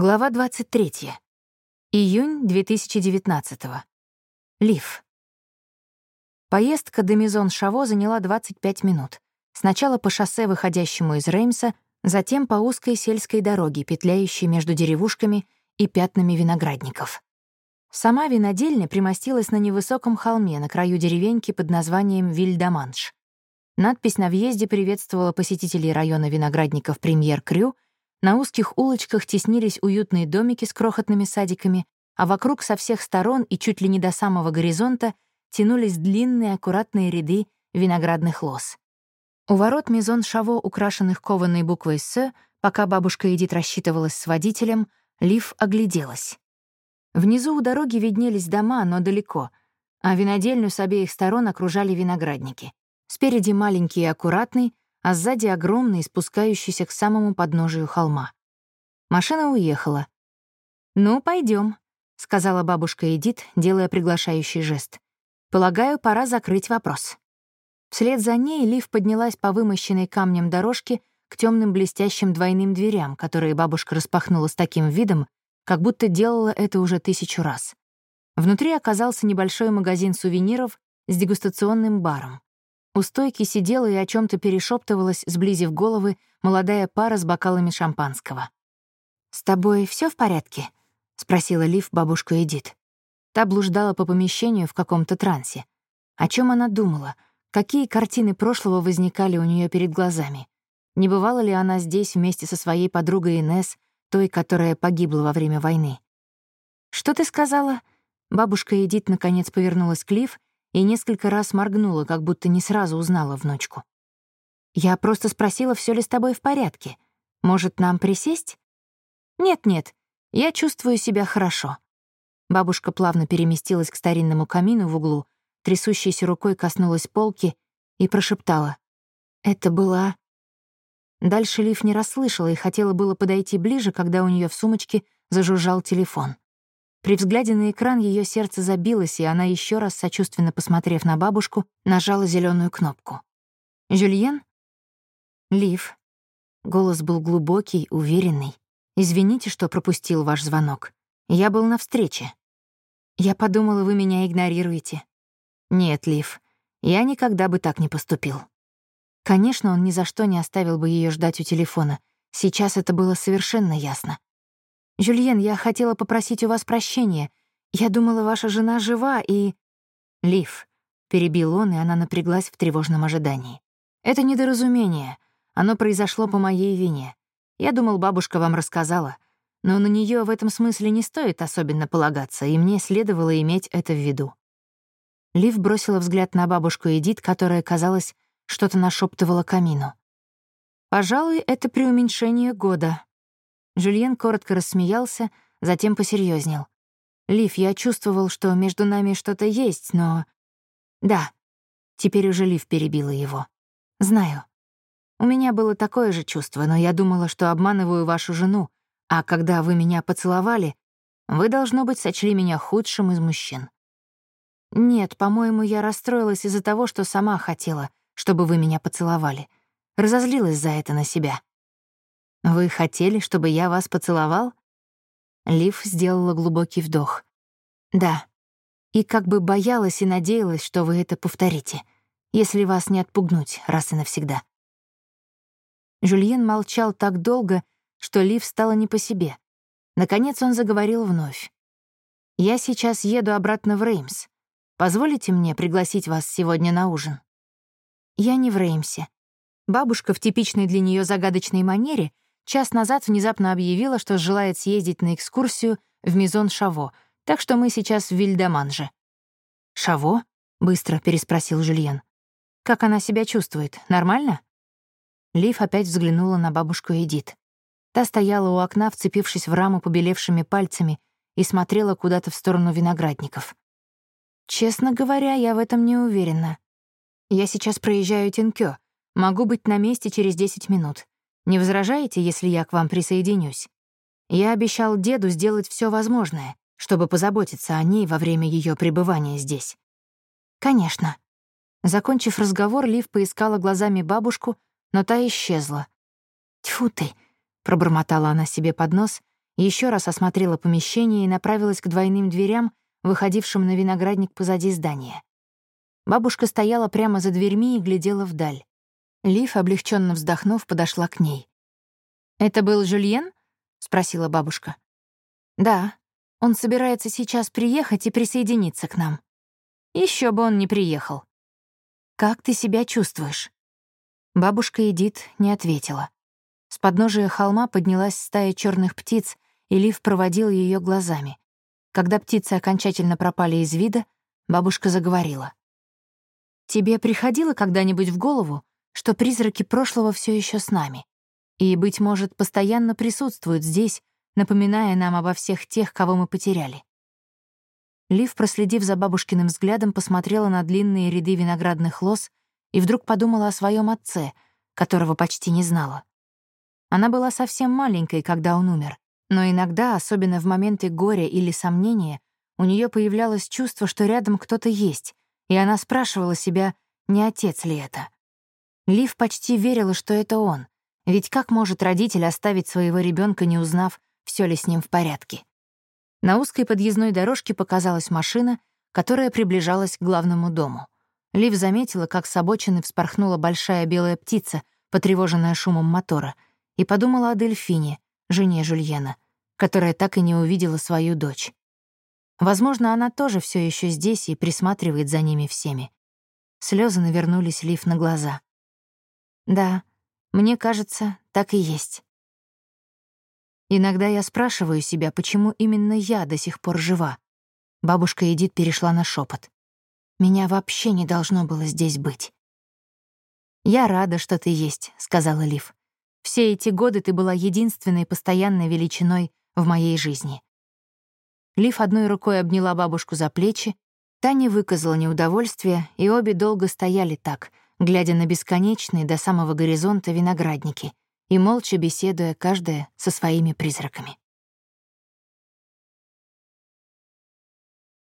Глава 23. Июнь 2019. Лив. Поездка до Мизон-Шаво заняла 25 минут. Сначала по шоссе, выходящему из Реймса, затем по узкой сельской дороге, петляющей между деревушками и пятнами виноградников. Сама винодельня примостилась на невысоком холме на краю деревеньки под названием Вильдаманш. Надпись на въезде приветствовала посетителей района виноградников «Премьер-Крю», на узких улочках теснились уютные домики с крохотными садиками, а вокруг со всех сторон и чуть ли не до самого горизонта тянулись длинные аккуратные ряды виноградных лоз. У ворот Мизон Шаво, украшенных кованой буквой «С», пока бабушка Эдит рассчитывалась с водителем, Лив огляделась. Внизу у дороги виднелись дома, но далеко, а винодельню с обеих сторон окружали виноградники. Спереди маленький и аккуратный, а сзади огромный, спускающийся к самому подножию холма. Машина уехала. «Ну, пойдем, сказала бабушка Эдит, делая приглашающий жест. «Полагаю, пора закрыть вопрос». Вслед за ней Лив поднялась по вымощенной камнем дорожке к темным блестящим двойным дверям, которые бабушка распахнула с таким видом, как будто делала это уже тысячу раз. Внутри оказался небольшой магазин сувениров с дегустационным баром. У стойки сидела и о чем то перешептывалась, сблизив головы, молодая пара с бокалами шампанского. «С тобой все в порядке?» — спросила Лив бабушку Эдит. Та блуждала по помещению в каком-то трансе. О чем она думала? Какие картины прошлого возникали у нее перед глазами? Не бывала ли она здесь вместе со своей подругой Инес, той, которая погибла во время войны? «Что ты сказала?» Бабушка Эдит наконец повернулась к Лив и несколько раз моргнула, как будто не сразу узнала внучку. «Я просто спросила, все ли с тобой в порядке. Может, нам присесть?» «Нет-нет, я чувствую себя хорошо». Бабушка плавно переместилась к старинному камину в углу, трясущейся рукой коснулась полки и прошептала. «Это была...» Дальше Лив не расслышала и хотела было подойти ближе, когда у нее в сумочке зажужжал телефон. При взгляде на экран ее сердце забилось, и она еще раз, сочувственно посмотрев на бабушку, нажала зеленую кнопку. «Жюльен?» «Лив». Голос был глубокий, уверенный. «Извините, что пропустил ваш звонок. Я был на встрече». «Я подумала, вы меня игнорируете». «Нет, Лив, я никогда бы так не поступил». Конечно, он ни за что не оставил бы ее ждать у телефона. Сейчас это было совершенно ясно. «Жюльен, я хотела попросить у вас прощения. Я думала, ваша жена жива и...» «Лив», — перебил он, и она напряглась в тревожном ожидании. «Это недоразумение. Оно произошло по моей вине. Я думал, бабушка вам рассказала. Но на нее в этом смысле не стоит особенно полагаться, и мне следовало иметь это в виду». Лив бросила взгляд на бабушку Эдит, которая, казалось, что-то нашептывала камину. «Пожалуй, это преуменьшение года», Жюльен коротко рассмеялся, затем посерьезнел. «Лив, я чувствовал, что между нами что-то есть, но...» «Да». Теперь уже Лив перебила его. «Знаю. У меня было такое же чувство, но я думала, что обманываю вашу жену, а когда вы меня поцеловали, вы, должно быть, сочли меня худшим из мужчин. Нет, по-моему, я расстроилась из-за того, что сама хотела, чтобы вы меня поцеловали. Разозлилась за это на себя. «Вы хотели, чтобы я вас поцеловал?» Лив сделала глубокий вдох. «Да. И как бы боялась и надеялась, что вы это повторите, если вас не отпугнуть раз и навсегда». Жюльен молчал так долго, что Лив стала не по себе. Наконец он заговорил вновь. «Я сейчас еду обратно в Реймс. Позволите мне пригласить вас сегодня на ужин?» «Я не в Реймсе». Бабушка в типичной для нее загадочной манере — час назад внезапно объявила, что желает съездить на экскурсию в Мизон Шаво, так что мы сейчас в Вильдаманже. «Шаво?» — быстро переспросил Жюльен. «Как она себя чувствует? Нормально?» Лив опять взглянула на бабушку Эдит. Та стояла у окна, вцепившись в раму побелевшими пальцами, и смотрела куда-то в сторону виноградников. «Честно говоря, я в этом не уверена. Я сейчас проезжаю Тинкё. Могу быть на месте через 10 минут. Не возражаете, если я к вам присоединюсь? Я обещал деду сделать все возможное, чтобы позаботиться о ней во время ее пребывания здесь. Конечно. Закончив разговор, Лив поискала глазами бабушку, но та исчезла. «Тьфу ты!» — пробормотала она себе под нос Еще раз осмотрела помещение и направилась к двойным дверям, выходившим на виноградник позади здания. Бабушка стояла прямо за дверьми и глядела вдаль. Лив, облегченно вздохнув, подошла к ней. «Это был Жюльен?» — спросила бабушка. «Да. Он собирается сейчас приехать и присоединиться к нам. Еще бы он не приехал. Как ты себя чувствуешь?» Бабушка Эдит не ответила. С подножия холма поднялась стая черных птиц, и Лив проводил ее глазами. Когда птицы окончательно пропали из вида, бабушка заговорила. Тебе приходило когда-нибудь в голову, что призраки прошлого все еще с нами? И, быть может, постоянно присутствуют здесь, напоминая нам обо всех тех, кого мы потеряли. Лив, проследив за бабушкиным взглядом, посмотрела на длинные ряды виноградных лоз и вдруг подумала о своем отце, которого почти не знала. Она была совсем маленькой, когда он умер, но иногда, особенно в моменты горя или сомнения, у нее появлялось чувство, что рядом кто-то есть, и она спрашивала себя, не отец ли это. Лив почти верила, что это он, ведь как может родитель оставить своего ребенка, не узнав, все ли с ним в порядке? На узкой подъездной дорожке показалась машина, которая приближалась к главному дому. Лив заметила, как с обочины вспорхнула большая белая птица, потревоженная шумом мотора, и подумала о Дельфине, жене Жульена, которая так и не увидела свою дочь. Возможно, она тоже все еще здесь и присматривает за ними всеми. Слезы навернулись Лив на глаза. Да, мне кажется, так и есть. Иногда я спрашиваю себя, почему именно я до сих пор жива. Бабушка Эдит перешла на шепот. Меня вообще не должно было здесь быть. «Я рада, что ты есть», — сказала Лив. «Все эти годы ты была единственной постоянной величиной в моей жизни. Лив одной рукой обняла бабушку за плечи, та не выказала неудовольствия, и обе долго стояли так, глядя на бесконечные до самого горизонта виноградники и молча беседуя каждая со своими призраками.